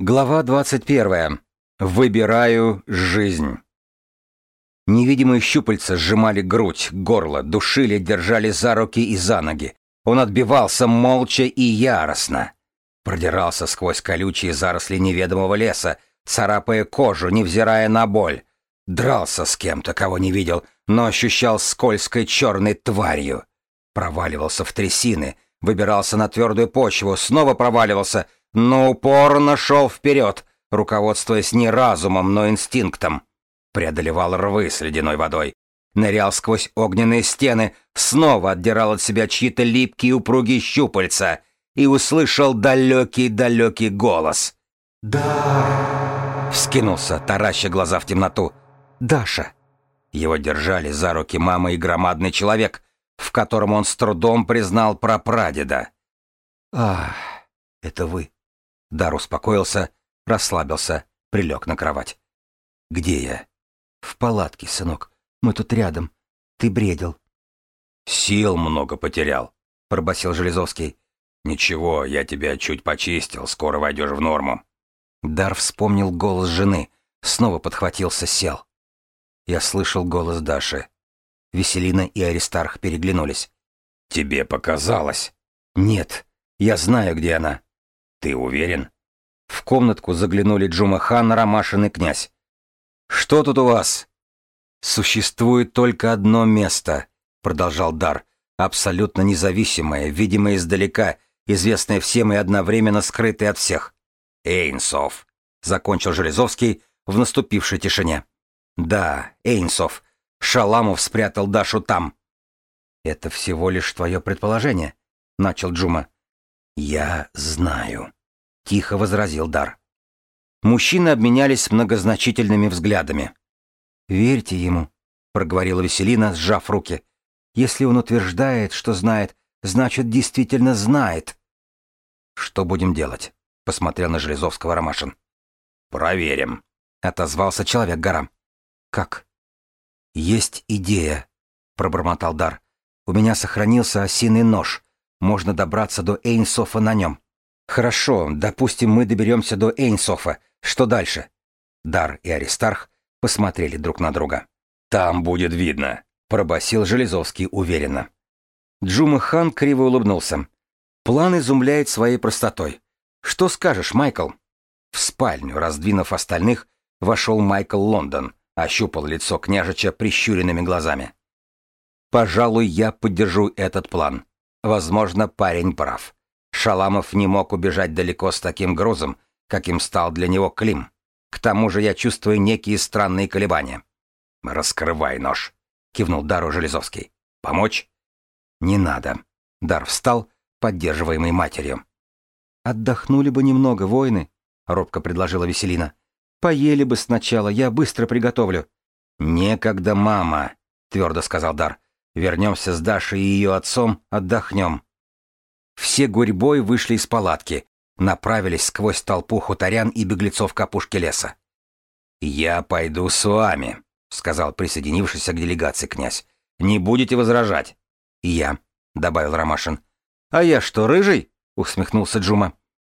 Глава 21. Выбираю жизнь. Невидимые щупальца сжимали грудь, горло, душили, держали за руки и за ноги. Он отбивался молча и яростно. Продирался сквозь колючие заросли неведомого леса, царапая кожу, невзирая на боль. Дрался с кем-то, кого не видел, но ощущал скользкой черной тварью. Проваливался в трясины, выбирался на твердую почву, снова проваливался — но упорно шел вперед, руководствуясь не разумом, но инстинктом. Преодолевал рвы с ледяной водой, нырял сквозь огненные стены, снова отдирал от себя чьи-то липкие упругие щупальца и услышал далекий-далекий голос. «Да!» Вскинулся, тараща глаза в темноту. «Даша!» Его держали за руки мама и громадный человек, в котором он с трудом признал прапрадеда. «Ах, это вы!» Дар успокоился, расслабился, прилег на кровать. «Где я?» «В палатке, сынок. Мы тут рядом. Ты бредил». «Сил много потерял», — пробасил Железовский. «Ничего, я тебя чуть почистил, скоро войдешь в норму». Дар вспомнил голос жены, снова подхватился, сел. Я слышал голос Даши. Веселина и Аристарх переглянулись. «Тебе показалось?» «Нет, я знаю, где она». «Ты уверен?» В комнатку заглянули Джумахан, Ромашин и князь. «Что тут у вас?» «Существует только одно место», — продолжал Дар, «абсолютно независимое, видимое издалека, известное всем и одновременно скрытое от всех». «Эйнсов», — закончил Железовский в наступившей тишине. «Да, Эйнсов. Шаламов спрятал Дашу там». «Это всего лишь твое предположение», — начал Джума. «Я знаю», — тихо возразил Дар. Мужчины обменялись многозначительными взглядами. «Верьте ему», — проговорила Веселина, сжав руки. «Если он утверждает, что знает, значит, действительно знает». «Что будем делать?» — посмотрел на Железовского Ромашин. «Проверим», — отозвался человек-гора. «Как?» «Есть идея», — пробормотал Дар. «У меня сохранился осиный нож. Можно добраться до Эйнсофа на нем. Хорошо, допустим, мы доберемся до Эйнсофа. Что дальше? Дар и Аристарх посмотрели друг на друга. «Там будет видно», — пробасил Железовский уверенно. Джума Хан криво улыбнулся. План изумляет своей простотой. «Что скажешь, Майкл?» В спальню, раздвинув остальных, вошел Майкл Лондон, ощупал лицо княжича прищуренными глазами. «Пожалуй, я поддержу этот план. Возможно, парень прав. Шаламов не мог убежать далеко с таким грузом, каким стал для него Клим. К тому же я чувствую некие странные колебания. «Раскрывай нож», — кивнул Дару Железовский. «Помочь?» «Не надо». Дар встал, поддерживаемый матерью. «Отдохнули бы немного, воины», — робко предложила Веселина. «Поели бы сначала, я быстро приготовлю». «Некогда, мама», — твердо сказал Дар. Вернемся с Дашей и ее отцом, отдохнем. Все гурьбой вышли из палатки, направились сквозь толпу хуторян и беглецов к опушке леса. «Я пойду с вами», — сказал присоединившийся к делегации князь. «Не будете возражать?» «И я», — добавил Ромашин. «А я что, рыжий?» — усмехнулся Джума.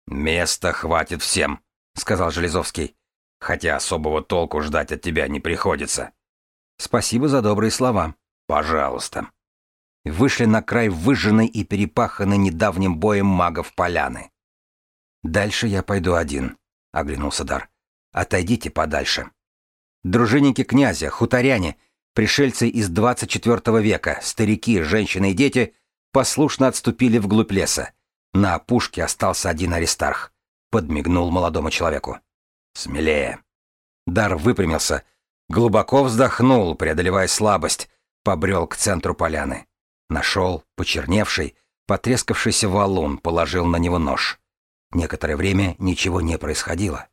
«Места хватит всем», — сказал Железовский. «Хотя особого толку ждать от тебя не приходится». «Спасибо за добрые слова», Пожалуйста. Вышли на край выжженной и перепаханной недавним боем магов поляны. «Дальше я пойду один», — оглянулся Дар. «Отойдите подальше». Дружинники князя, хуторяне, пришельцы из 24 века, старики, женщины и дети послушно отступили вглубь леса. На опушке остался один аристарх. Подмигнул молодому человеку. «Смелее». Дар выпрямился, глубоко вздохнул, преодолевая слабость, побрел к центру поляны. Нашел почерневший, потрескавшийся валун, положил на него нож. Некоторое время ничего не происходило.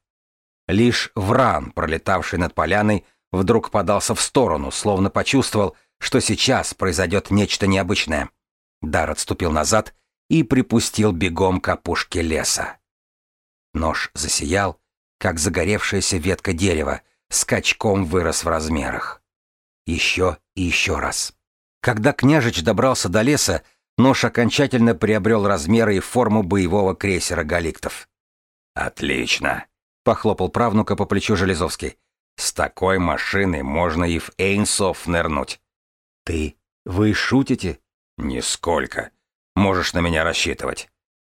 Лишь Вран, пролетавший над поляной, вдруг подался в сторону, словно почувствовал, что сейчас произойдет нечто необычное. Дар отступил назад и припустил бегом к опушке леса. Нож засиял, как загоревшаяся ветка дерева, скачком вырос в размерах. Еще и еще раз. Когда княжич добрался до леса, нож окончательно приобрел размеры и форму боевого крейсера галиктов. «Отлично!» похлопал правнука по плечу Железовский. С такой машиной можно и в Эйнсоф нырнуть. Ты? Вы шутите? Нисколько. Можешь на меня рассчитывать.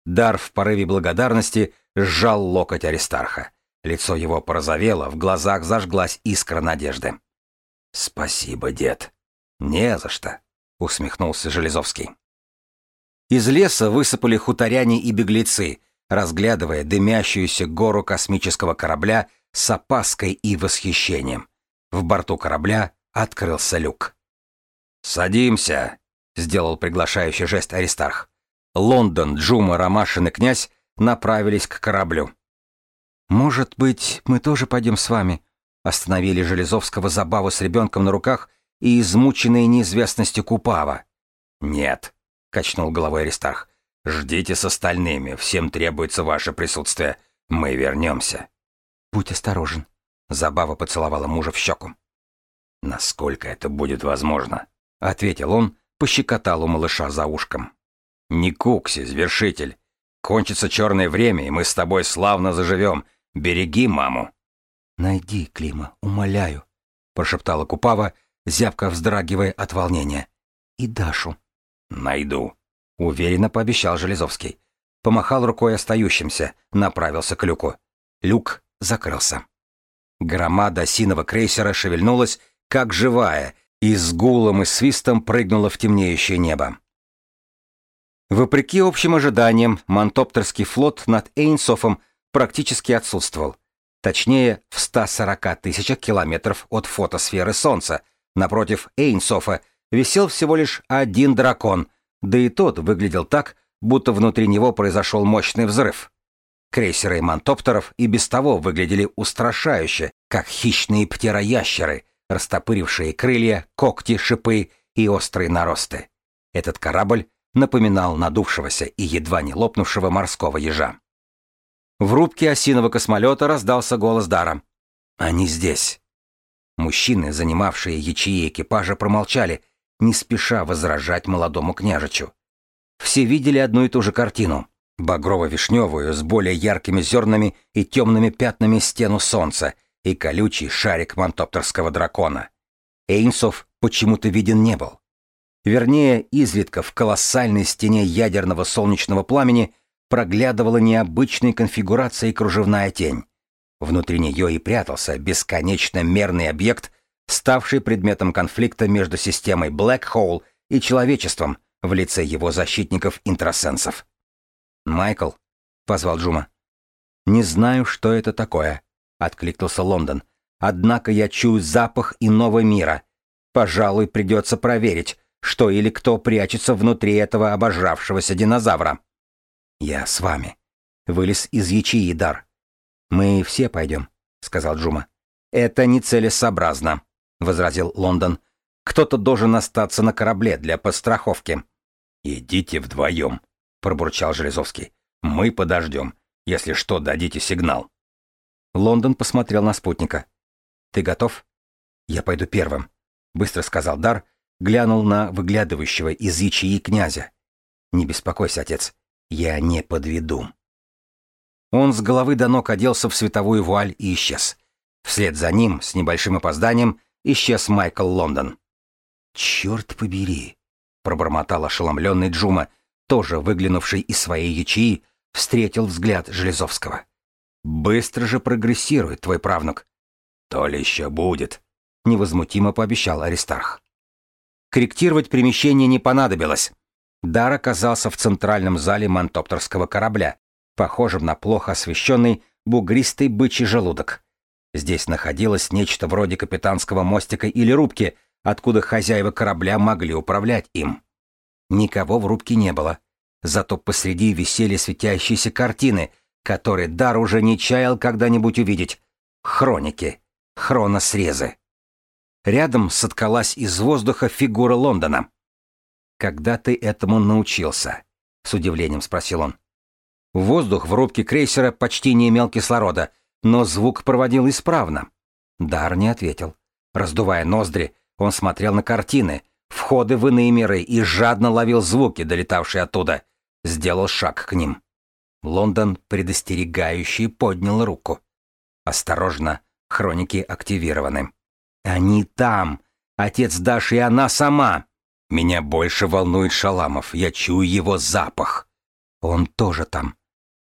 Дар в порыве благодарности сжал локоть Аристарха. Лицо его порозовело, в глазах зажглась искра надежды. «Спасибо, дед». «Не за что», — усмехнулся Железовский. Из леса высыпали хуторяне и беглецы, разглядывая дымящуюся гору космического корабля с опаской и восхищением. В борту корабля открылся люк. «Садимся», — сделал приглашающий жест Аристарх. Лондон, Джума, Ромашин и князь направились к кораблю. «Может быть, мы тоже пойдем с вами?» Остановили Железовского забаву с ребенком на руках и измученные неизвестностью Купава. «Нет», — качнул головой Аристарх. «Ждите с остальными, всем требуется ваше присутствие. Мы вернемся». «Будь осторожен», — Забава поцеловала мужа в щеку. «Насколько это будет возможно?» — ответил он, пощекотал у малыша за ушком. «Не кукси, звершитель. Кончится черное время, и мы с тобой славно заживем. Береги маму». «Найди, Клима, умоляю», — прошептала Купава, зябко вздрагивая от волнения. «И Дашу». «Найду», — уверенно пообещал Железовский. Помахал рукой остающимся, направился к люку. Люк закрылся. Громада синого крейсера шевельнулась, как живая, и с гулом и свистом прыгнула в темнеющее небо. Вопреки общим ожиданиям, Мантоптерский флот над Эйнсофом практически отсутствовал. Точнее, в 140 тысячах километров от фотосферы Солнца, напротив Эйнсофа, висел всего лишь один дракон, да и тот выглядел так, будто внутри него произошел мощный взрыв. Крейсеры мантоптеров и без того выглядели устрашающе, как хищные птероящеры, растопырившие крылья, когти, шипы и острые наросты. Этот корабль напоминал надувшегося и едва не лопнувшего морского ежа. В рубке осиного космолета раздался голос Дара. «Они здесь». Мужчины, занимавшие ячеи экипажа, промолчали, не спеша возражать молодому княжичу. Все видели одну и ту же картину. Багрово-вишневую, с более яркими зернами и темными пятнами стену солнца и колючий шарик мантоптерского дракона. Эйнсов почему-то виден не был. Вернее, изредка в колоссальной стене ядерного солнечного пламени проглядывала необычной конфигурацией кружевная тень. Внутри нее и прятался бесконечно мерный объект, ставший предметом конфликта между системой Black Hole и человечеством в лице его защитников-интросенсов. «Майкл», — позвал Джума. «Не знаю, что это такое», — откликнулся Лондон. «Однако я чую запах иного мира. Пожалуй, придется проверить, что или кто прячется внутри этого обожравшегося динозавра. Я с вами. Вылез из ячеи дар. Мы все пойдем, сказал Джума. Это нецелесообразно, возразил Лондон. Кто-то должен остаться на корабле для подстраховки. Идите вдвоем, пробурчал Железовский. Мы подождем. Если что, дадите сигнал. Лондон посмотрел на спутника. Ты готов? Я пойду первым, быстро сказал Дар глянул на выглядывающего из ячеи князя. «Не беспокойся, отец, я не подведу». Он с головы до ног оделся в световую вуаль и исчез. Вслед за ним, с небольшим опозданием, исчез Майкл Лондон. «Черт побери!» — пробормотал ошеломленный Джума, тоже выглянувший из своей ячеи, встретил взгляд Железовского. «Быстро же прогрессирует твой правнук». «То ли еще будет», — невозмутимо пообещал Аристарх. Корректировать перемещение не понадобилось. Дар оказался в центральном зале мантоптерского корабля, похожем на плохо освещенный бугристый бычий желудок. Здесь находилось нечто вроде капитанского мостика или рубки, откуда хозяева корабля могли управлять им. Никого в рубке не было. Зато посреди висели светящиеся картины, которые Дар уже не чаял когда-нибудь увидеть. Хроники, хроносрезы. Рядом соткалась из воздуха фигура Лондона. «Когда ты этому научился?» — с удивлением спросил он. Воздух в рубке крейсера почти не имел кислорода, но звук проводил исправно. Дар не ответил. Раздувая ноздри, он смотрел на картины, входы в иные миры и жадно ловил звуки, долетавшие оттуда. Сделал шаг к ним. Лондон, предостерегающий, поднял руку. Осторожно, хроники активированы. Они там. Отец Даши и она сама. Меня больше волнует Шаламов. Я чую его запах. Он тоже там.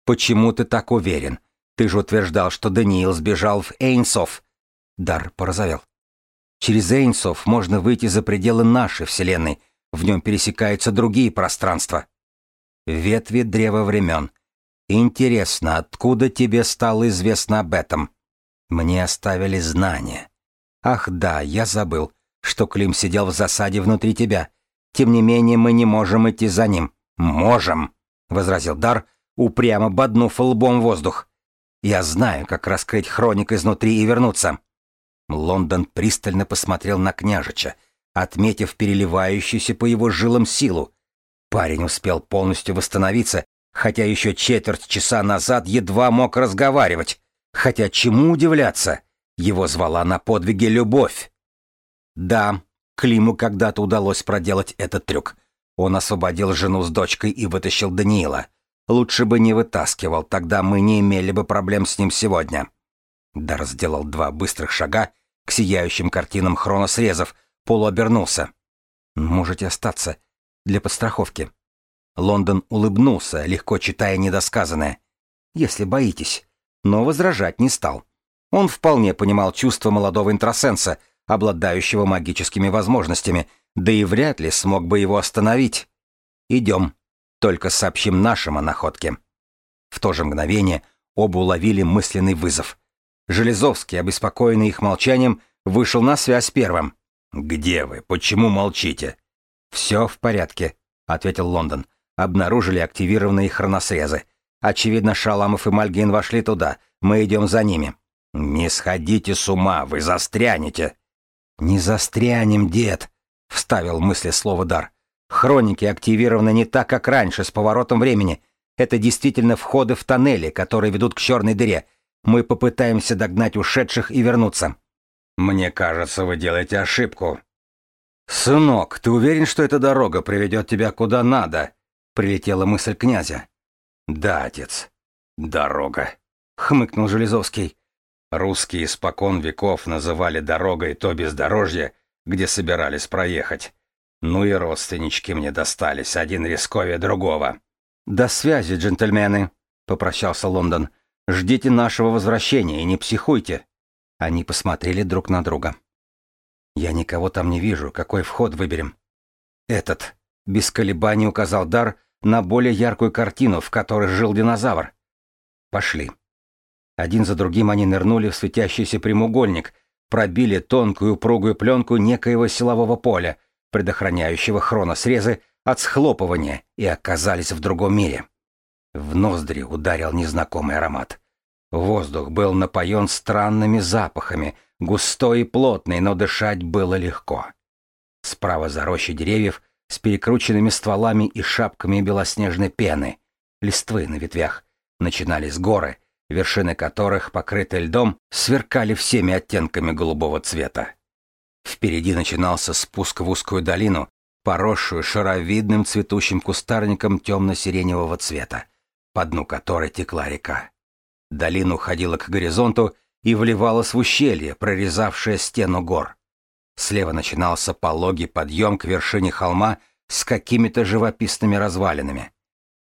Почему ты так уверен? Ты же утверждал, что Даниил сбежал в Эйнсов. Дар порозовел. Через Эйнсов можно выйти за пределы нашей Вселенной. В нем пересекаются другие пространства. Ветви древа времен. Интересно, откуда тебе стало известно об этом? Мне оставили знания. Ах да, я забыл, что Клим сидел в засаде внутри тебя. Тем не менее, мы не можем идти за ним. Можем, возразил Дар, упрямо боднув лбом воздух. Я знаю, как раскрыть хроник изнутри и вернуться. Лондон пристально посмотрел на княжича, отметив переливающуюся по его жилам силу. Парень успел полностью восстановиться, хотя еще четверть часа назад едва мог разговаривать. Хотя чему удивляться? Его звала на подвиги любовь. Да, Климу когда-то удалось проделать этот трюк. Он освободил жену с дочкой и вытащил Даниила. Лучше бы не вытаскивал, тогда мы не имели бы проблем с ним сегодня. Дар сделал два быстрых шага к сияющим картинам хроносрезов, полуобернулся. «Можете остаться. Для подстраховки». Лондон улыбнулся, легко читая недосказанное. «Если боитесь». Но возражать не стал. Он вполне понимал чувства молодого интросенса, обладающего магическими возможностями, да и вряд ли смог бы его остановить. «Идем. Только сообщим нашим о находке». В то же мгновение оба уловили мысленный вызов. Железовский, обеспокоенный их молчанием, вышел на связь первым. «Где вы? Почему молчите?» «Все в порядке», — ответил Лондон. «Обнаружили активированные хроносрезы. Очевидно, Шаламов и Мальгин вошли туда. Мы идем за ними». «Не сходите с ума, вы застрянете». «Не застрянем, дед», — вставил мысли слово Дар. «Хроники активированы не так, как раньше, с поворотом времени. Это действительно входы в тоннели, которые ведут к черной дыре. Мы попытаемся догнать ушедших и вернуться». «Мне кажется, вы делаете ошибку». «Сынок, ты уверен, что эта дорога приведет тебя куда надо?» — прилетела мысль князя. «Да, отец. Дорога», — хмыкнул Железовский. Русские испокон веков называли дорогой то бездорожье, где собирались проехать. Ну и родственнички мне достались, один рисковее другого. «До связи, джентльмены», — попрощался Лондон. «Ждите нашего возвращения и не психуйте». Они посмотрели друг на друга. «Я никого там не вижу. Какой вход выберем?» «Этот», — без колебаний указал Дар на более яркую картину, в которой жил динозавр. «Пошли». Один за другим они нырнули в светящийся прямоугольник, пробили тонкую упругую пленку некоего силового поля, предохраняющего хроносрезы от схлопывания, и оказались в другом мире. В ноздри ударил незнакомый аромат. Воздух был напоен странными запахами, густой и плотный, но дышать было легко. Справа за рощей деревьев с перекрученными стволами и шапками белоснежной пены, листвы на ветвях, начинались горы, вершины которых, покрыты льдом, сверкали всеми оттенками голубого цвета. Впереди начинался спуск в узкую долину, поросшую шаровидным цветущим кустарником темно-сиреневого цвета, по дну которой текла река. Долина уходила к горизонту и вливалась в ущелье, прорезавшее стену гор. Слева начинался пологий подъем к вершине холма с какими-то живописными развалинами.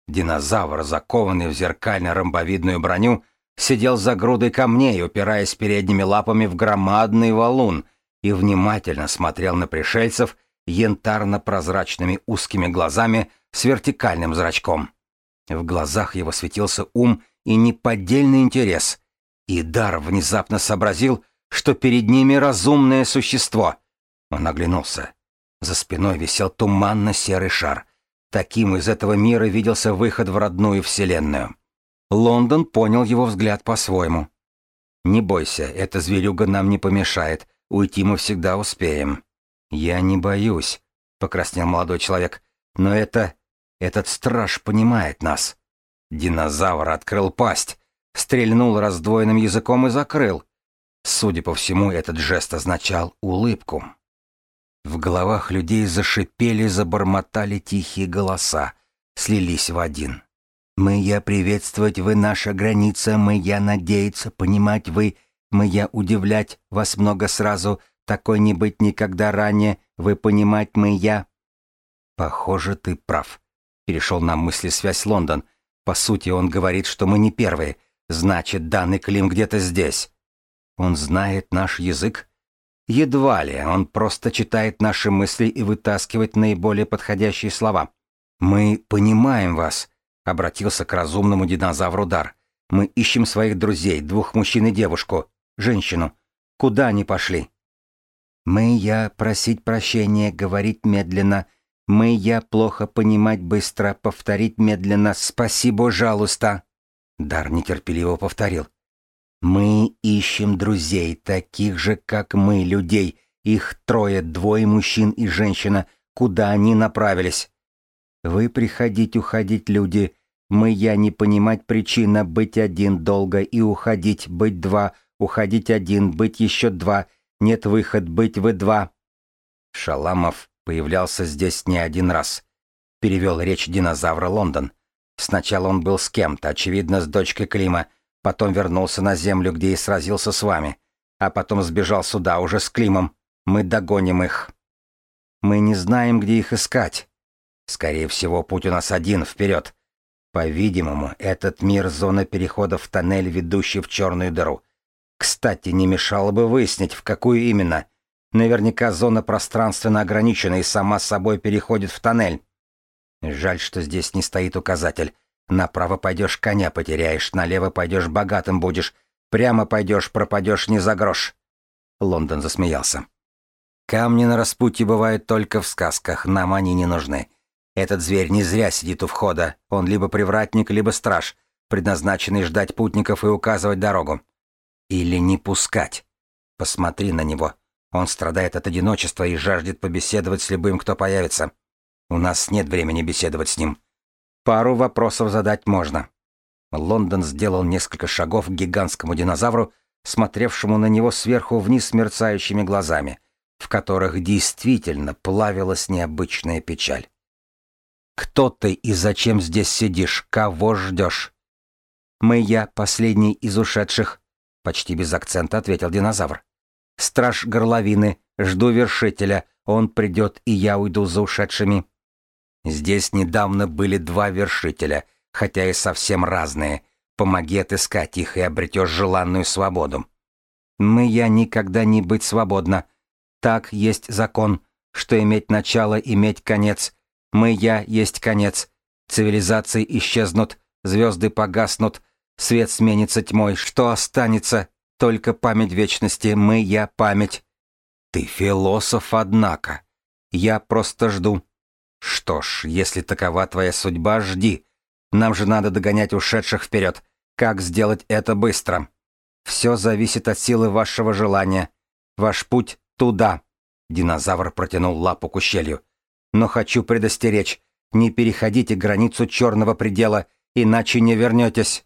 Динозавр, закованный в зеркально-ромбовидную броню, сидел за грудой камней, упираясь передними лапами в громадный валун, и внимательно смотрел на пришельцев янтарно-прозрачными узкими глазами с вертикальным зрачком. В глазах его светился ум и неподдельный интерес, и Дар внезапно сообразил, что перед ними разумное существо. Он оглянулся. За спиной висел туманно-серый шар. Таким из этого мира виделся выход в родную вселенную. Лондон понял его взгляд по-своему. «Не бойся, эта зверюга нам не помешает. Уйти мы всегда успеем». «Я не боюсь», — покраснел молодой человек. «Но это... этот страж понимает нас». Динозавр открыл пасть, стрельнул раздвоенным языком и закрыл. Судя по всему, этот жест означал улыбку. В головах людей зашипели, забормотали тихие голоса, слились в один. Мы я приветствовать вы наша граница, мы я надеяться понимать вы Мы я удивлять вас много сразу, такой не быть никогда ранее, вы понимать мы я. Похоже, ты прав. Перешел на мысли связь Лондон. По сути, он говорит, что мы не первые. Значит, данный Клим где-то здесь. Он знает наш язык? Едва ли, он просто читает наши мысли и вытаскивает наиболее подходящие слова. «Мы понимаем вас», — обратился к разумному динозавру Дар. «Мы ищем своих друзей, двух мужчин и девушку, женщину. Куда они пошли?» «Мы я просить прощения, говорить медленно. Мы я плохо понимать быстро, повторить медленно. Спасибо, жалуйста». Дар нетерпеливо повторил. «Мы ищем друзей, таких же, как мы, людей. Их трое, двое мужчин и женщина. Куда они направились?» Вы приходить, уходить, люди. Мы я не понимать причина быть один долго и уходить, быть два, уходить один, быть еще два. Нет выход, быть вы два. Шаламов появлялся здесь не один раз. Перевел речь динозавра Лондон. Сначала он был с кем-то, очевидно, с дочкой Клима, потом вернулся на Землю, где и сразился с вами, а потом сбежал сюда уже с Климом. Мы догоним их. Мы не знаем, где их искать. Скорее всего, путь у нас один, вперед. По-видимому, этот мир — зона перехода в тоннель, ведущий в черную дыру. Кстати, не мешало бы выяснить, в какую именно. Наверняка зона пространственно ограничена и сама собой переходит в тоннель. Жаль, что здесь не стоит указатель. Направо пойдешь, коня потеряешь, налево пойдешь, богатым будешь, прямо пойдешь, пропадешь не за грош. Лондон засмеялся. Камни на распутье бывают только в сказках, нам они не нужны. Этот зверь не зря сидит у входа. Он либо привратник, либо страж, предназначенный ждать путников и указывать дорогу. Или не пускать. Посмотри на него. Он страдает от одиночества и жаждет побеседовать с любым, кто появится. У нас нет времени беседовать с ним. Пару вопросов задать можно. Лондон сделал несколько шагов к гигантскому динозавру, смотревшему на него сверху вниз мерцающими глазами, в которых действительно плавилась необычная печаль. Кто ты и зачем здесь сидишь? Кого ждешь? Мы я, последний из ушедших, почти без акцента ответил динозавр. Страж горловины, жду вершителя, он придет, и я уйду за ушедшими. Здесь недавно были два вершителя, хотя и совсем разные. Помоги отыскать их, и обретешь желанную свободу. Мы я никогда не быть свободна. Так есть закон, что иметь начало, иметь конец, мы-я есть конец. Цивилизации исчезнут, звезды погаснут, свет сменится тьмой. Что останется? Только память вечности. Мы-я память. Ты философ, однако. Я просто жду. Что ж, если такова твоя судьба, жди. Нам же надо догонять ушедших вперед. Как сделать это быстро? Все зависит от силы вашего желания. Ваш путь туда. Динозавр протянул лапу к ущелью. Но хочу предостеречь, не переходите границу черного предела, иначе не вернетесь.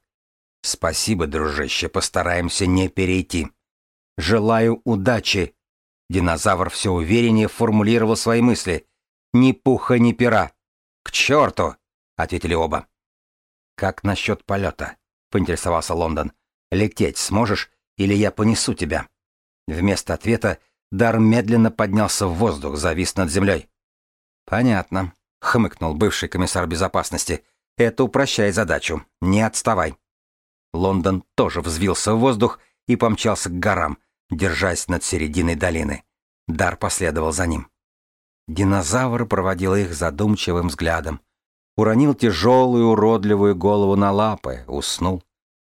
Спасибо, дружище, постараемся не перейти. Желаю удачи. Динозавр все увереннее формулировал свои мысли. Ни пуха, ни пера. К черту! ответили оба. Как насчет полета? поинтересовался Лондон. Лететь сможешь, или я понесу тебя? Вместо ответа Дар медленно поднялся в воздух, завис над землей. «Понятно», — хмыкнул бывший комиссар безопасности. «Это упрощает задачу. Не отставай». Лондон тоже взвился в воздух и помчался к горам, держась над серединой долины. Дар последовал за ним. Динозавр проводил их задумчивым взглядом. Уронил тяжелую уродливую голову на лапы, уснул.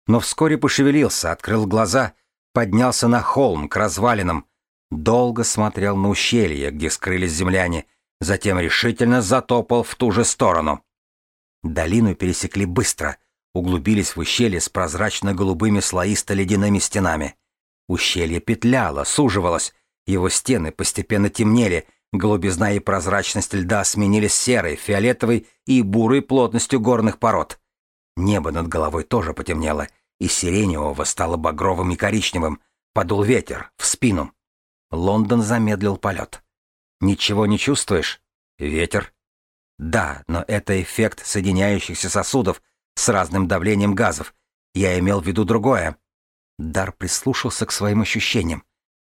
Но вскоре пошевелился, открыл глаза, поднялся на холм к развалинам, долго смотрел на ущелье, где скрылись земляне, затем решительно затопал в ту же сторону. Долину пересекли быстро, углубились в ущелье с прозрачно-голубыми слоисто-ледяными стенами. Ущелье петляло, суживалось, его стены постепенно темнели, голубизна и прозрачность льда сменились серой, фиолетовой и бурой плотностью горных пород. Небо над головой тоже потемнело, и сиреневого стало багровым и коричневым, подул ветер в спину. Лондон замедлил полет. Ничего не чувствуешь? Ветер? Да, но это эффект соединяющихся сосудов с разным давлением газов. Я имел в виду другое. Дар прислушался к своим ощущениям.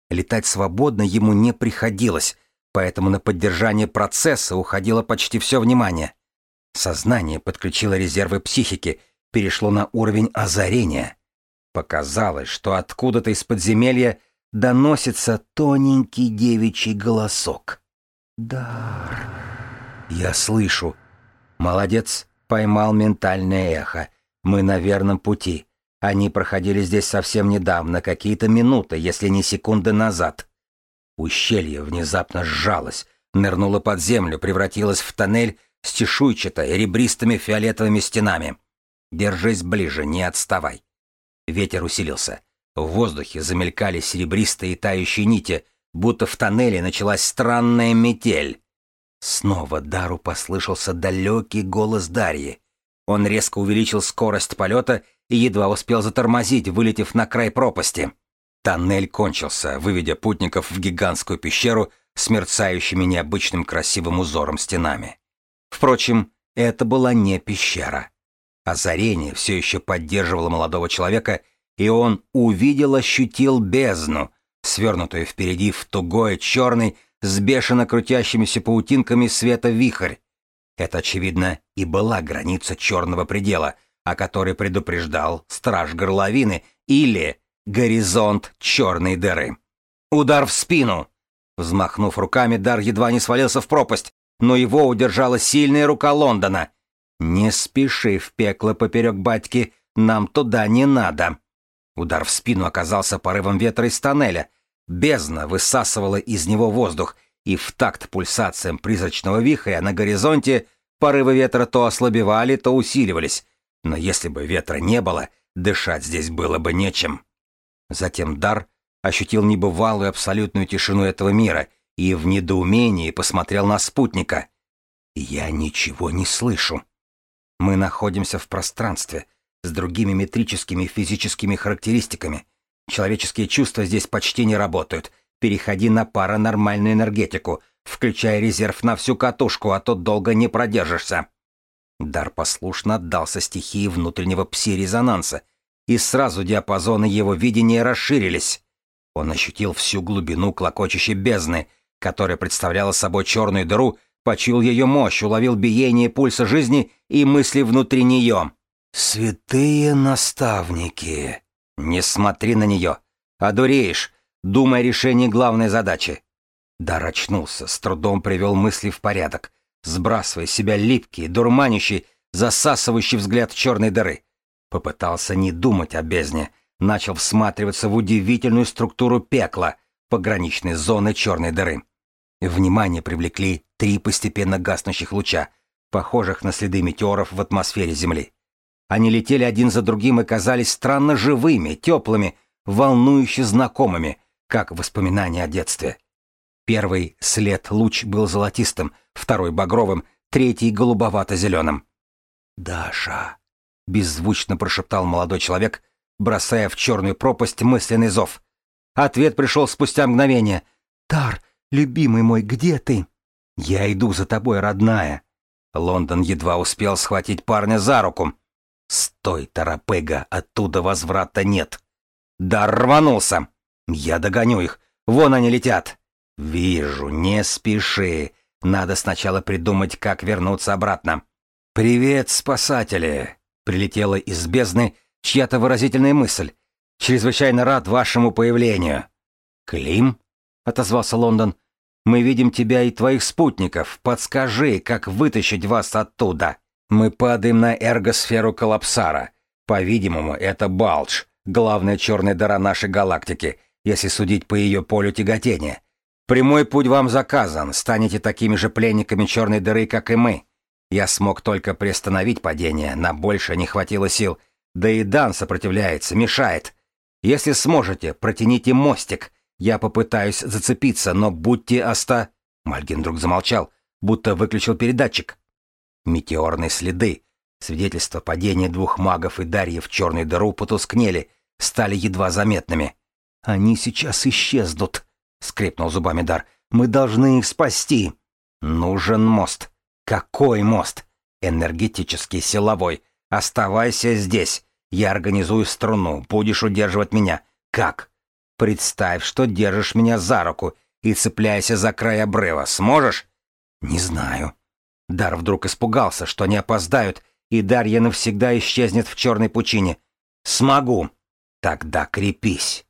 Летать свободно ему не приходилось, поэтому на поддержание процесса уходило почти все внимание. Сознание подключило резервы психики, перешло на уровень озарения. Показалось, что откуда-то из подземелья доносится тоненький девичий голосок. «Дар...» «Я слышу». «Молодец, поймал ментальное эхо. Мы на верном пути. Они проходили здесь совсем недавно, какие-то минуты, если не секунды назад». Ущелье внезапно сжалось, нырнуло под землю, превратилось в тоннель с чешуйчатой, ребристыми фиолетовыми стенами. Держись ближе, не отставай. Ветер усилился. В воздухе замелькали серебристые тающие нити, будто в тоннеле началась странная метель. Снова Дару послышался далекий голос Дарьи. Он резко увеличил скорость полета и едва успел затормозить, вылетев на край пропасти. Тоннель кончился, выведя путников в гигантскую пещеру с мерцающими необычным красивым узором стенами. Впрочем, это была не пещера. Озарение все еще поддерживало молодого человека, и он увидел, ощутил бездну, свернутую впереди в тугой, черный, с бешено крутящимися паутинками света вихрь. Это, очевидно, и была граница черного предела, о которой предупреждал страж горловины, или горизонт черной дыры. Удар в спину! Взмахнув руками, Дар едва не свалился в пропасть, но его удержала сильная рука Лондона. «Не спеши в пекло поперек батьки, нам туда не надо». Удар в спину оказался порывом ветра из тоннеля. Бездна высасывала из него воздух, и в такт пульсациям призрачного вихря на горизонте порывы ветра то ослабевали, то усиливались. Но если бы ветра не было, дышать здесь было бы нечем. Затем Дар ощутил небывалую абсолютную тишину этого мира и в недоумении посмотрел на спутника. «Я ничего не слышу. Мы находимся в пространстве, с другими метрическими физическими характеристиками. Человеческие чувства здесь почти не работают. Переходи на паранормальную энергетику, включая резерв на всю катушку, а то долго не продержишься. Дар послушно отдался стихии внутреннего пси-резонанса, и сразу диапазоны его видения расширились. Он ощутил всю глубину клокочущей бездны, которая представляла собой черную дыру, почуял ее мощь, уловил биение пульса жизни и мысли внутри нее. «Святые наставники!» «Не смотри на нее! Одуреешь! Думай о решении главной задачи!» Дар очнулся, с трудом привел мысли в порядок, сбрасывая себя липкий, дурманящий, засасывающий взгляд черной дыры. Попытался не думать о бездне, начал всматриваться в удивительную структуру пекла, пограничной зоны черной дыры. Внимание привлекли три постепенно гаснущих луча, похожих на следы метеоров в атмосфере Земли. Они летели один за другим и казались странно живыми, теплыми, волнующе знакомыми, как воспоминания о детстве. Первый след-луч был золотистым, второй — багровым, третий — голубовато-зеленым. «Даша!» — беззвучно прошептал молодой человек, бросая в черную пропасть мысленный зов. Ответ пришел спустя мгновение. «Тар, любимый мой, где ты?» «Я иду за тобой, родная». Лондон едва успел схватить парня за руку. «Стой, Тарапега, оттуда возврата нет!» «Да рванулся! Я догоню их! Вон они летят!» «Вижу, не спеши. Надо сначала придумать, как вернуться обратно». «Привет, спасатели!» — прилетела из бездны чья-то выразительная мысль. «Чрезвычайно рад вашему появлению». «Клим?» — отозвался Лондон. «Мы видим тебя и твоих спутников. Подскажи, как вытащить вас оттуда». Мы падаем на эргосферу Коллапсара. По-видимому, это Балдж, главная черная дыра нашей галактики, если судить по ее полю тяготения. Прямой путь вам заказан, станете такими же пленниками черной дыры, как и мы. Я смог только приостановить падение, на больше не хватило сил. Да и Дан сопротивляется, мешает. Если сможете, протяните мостик. Я попытаюсь зацепиться, но будьте оста...» Мальгин вдруг замолчал, будто выключил передатчик. Метеорные следы, свидетельство падения двух магов и Дарьи в черную дыру потускнели, стали едва заметными. «Они сейчас исчезнут», — скрипнул зубами Дар. «Мы должны их спасти». «Нужен мост». «Какой мост?» «Энергетический, силовой. Оставайся здесь. Я организую струну, будешь удерживать меня. Как? Представь, что держишь меня за руку и цепляйся за край обрыва. Сможешь? Не знаю. Дар вдруг испугался, что они опоздают, и Дарья навсегда исчезнет в черной пучине. Смогу. Тогда крепись.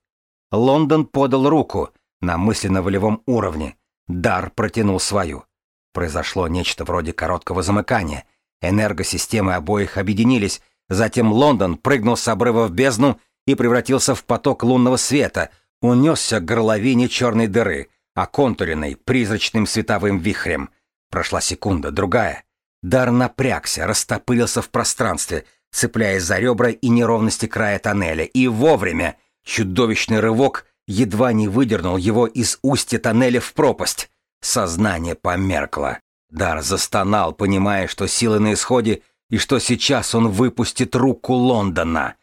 Лондон подал руку на мысленно-волевом уровне. Дар протянул свою. Произошло нечто вроде короткого замыкания. Энергосистемы обоих объединились, затем Лондон прыгнул с обрыва в бездну и превратился в поток лунного света, унесся к горловине черной дыры, оконтуренной призрачным световым вихрем. Прошла секунда, другая. Дар напрягся, растопырился в пространстве, цепляясь за ребра и неровности края тоннеля, и вовремя чудовищный рывок едва не выдернул его из устья тоннеля в пропасть. Сознание померкло. Дар застонал, понимая, что силы на исходе и что сейчас он выпустит руку Лондона.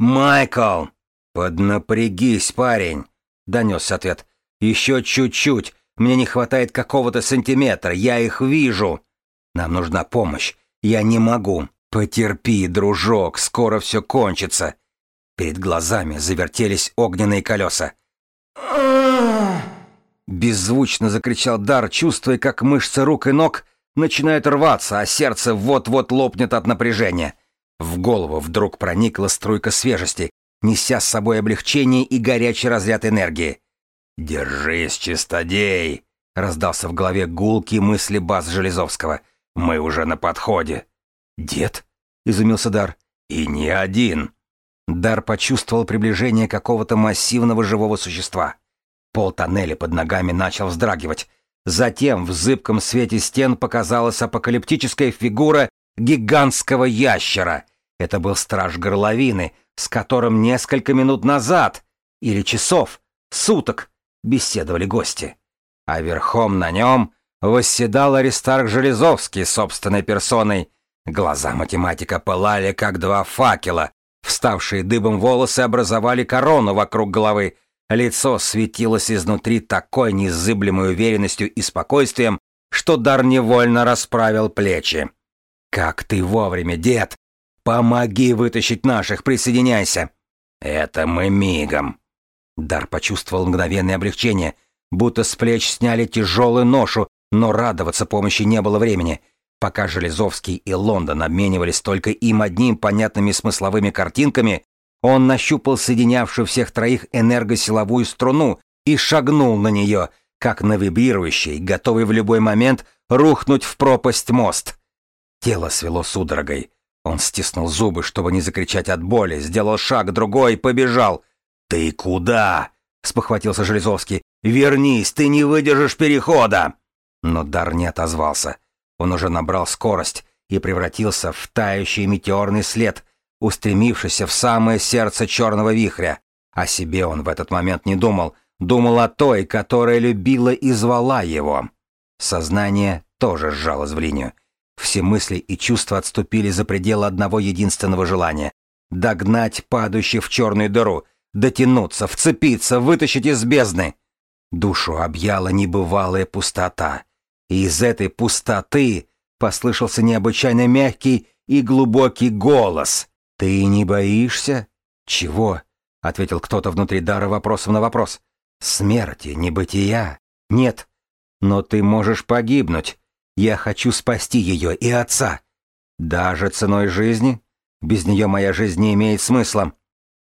«Майкл!» «Поднапрягись, парень!» — донесся ответ. «Еще чуть-чуть. Мне не хватает какого-то сантиметра. Я их вижу. Нам нужна помощь. Я не могу. Потерпи, дружок, скоро все кончится». Перед глазами завертелись огненные колеса. Беззвучно закричал Дар, чувствуя, как мышцы рук и ног начинают рваться, а сердце вот-вот лопнет от напряжения. В голову вдруг проникла струйка свежести, неся с собой облегчение и горячий разряд энергии. «Держись, чистодей!» — раздался в голове гулкий мысли бас Железовского. «Мы уже на подходе». «Дед?» — изумился Дар. «И не один!» Дар почувствовал приближение какого-то массивного живого существа. Пол тоннеля под ногами начал вздрагивать. Затем в зыбком свете стен показалась апокалиптическая фигура гигантского ящера. Это был страж горловины, с которым несколько минут назад, или часов, суток, беседовали гости. А верхом на нем восседал Аристарх Железовский собственной персоной. Глаза математика пылали, как два факела. Вставшие дыбом волосы образовали корону вокруг головы. Лицо светилось изнутри такой незыблемой уверенностью и спокойствием, что Дар невольно расправил плечи. «Как ты вовремя, дед! Помоги вытащить наших, присоединяйся!» «Это мы мигом!» Дар почувствовал мгновенное облегчение, будто с плеч сняли тяжелую ношу, но радоваться помощи не было времени. Пока Железовский и Лондон обменивались только им одним понятными смысловыми картинками, он нащупал соединявшую всех троих энергосиловую струну и шагнул на нее, как на вибрирующий, готовый в любой момент рухнуть в пропасть мост. Тело свело судорогой. Он стиснул зубы, чтобы не закричать от боли, сделал шаг другой, побежал. «Ты куда?» — спохватился Железовский. «Вернись, ты не выдержишь перехода!» Но Дар не отозвался. Он уже набрал скорость и превратился в тающий метеорный след, устремившийся в самое сердце черного вихря. О себе он в этот момент не думал, думал о той, которая любила и звала его. Сознание тоже сжалось в линию. Все мысли и чувства отступили за пределы одного единственного желания — догнать падающий в черную дыру, дотянуться, вцепиться, вытащить из бездны. Душу объяла небывалая пустота. И из этой пустоты послышался необычайно мягкий и глубокий голос. «Ты не боишься?» «Чего?» — ответил кто-то внутри Дара вопросом на вопрос. «Смерти, небытия?» «Нет. Но ты можешь погибнуть. Я хочу спасти ее и отца. Даже ценой жизни? Без нее моя жизнь не имеет смысла».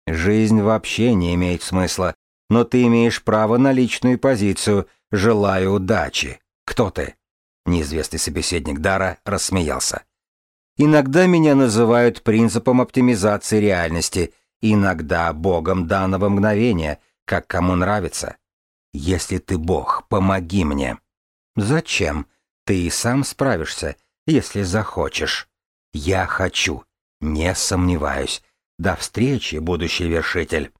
«Жизнь вообще не имеет смысла, но ты имеешь право на личную позицию. Желаю удачи. Кто ты?» Неизвестный собеседник Дара рассмеялся. Иногда меня называют принципом оптимизации реальности, иногда богом данного мгновения, как кому нравится. Если ты бог, помоги мне. Зачем? Ты и сам справишься, если захочешь. Я хочу, не сомневаюсь. До встречи, будущий вершитель.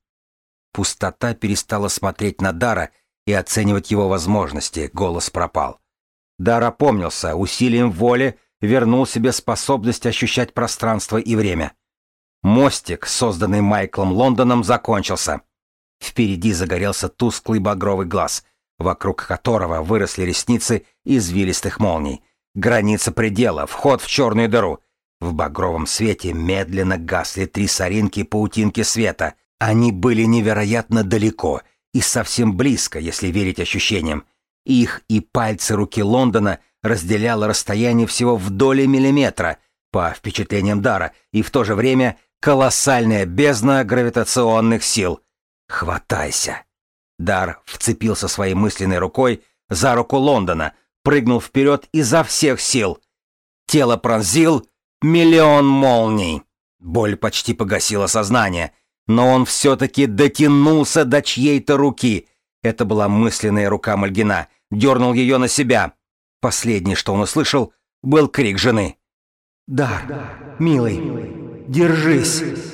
Пустота перестала смотреть на Дара и оценивать его возможности, голос пропал. Дар опомнился, усилием воли вернул себе способность ощущать пространство и время. Мостик, созданный Майклом Лондоном, закончился. Впереди загорелся тусклый багровый глаз, вокруг которого выросли ресницы извилистых молний. Граница предела, вход в черную дыру. В багровом свете медленно гасли три соринки-паутинки света. Они были невероятно далеко и совсем близко, если верить ощущениям. Их и пальцы руки Лондона разделяло расстояние всего в доли миллиметра, по впечатлениям Дара, и в то же время колоссальная бездна гравитационных сил. «Хватайся!» Дар вцепился своей мысленной рукой за руку Лондона, прыгнул вперед изо всех сил. Тело пронзил миллион молний. Боль почти погасила сознание, но он все-таки дотянулся до чьей-то руки. Это была мысленная рука Мальгина, дернул ее на себя. Последнее, что он услышал, был крик жены. «Дар, милый, держись!»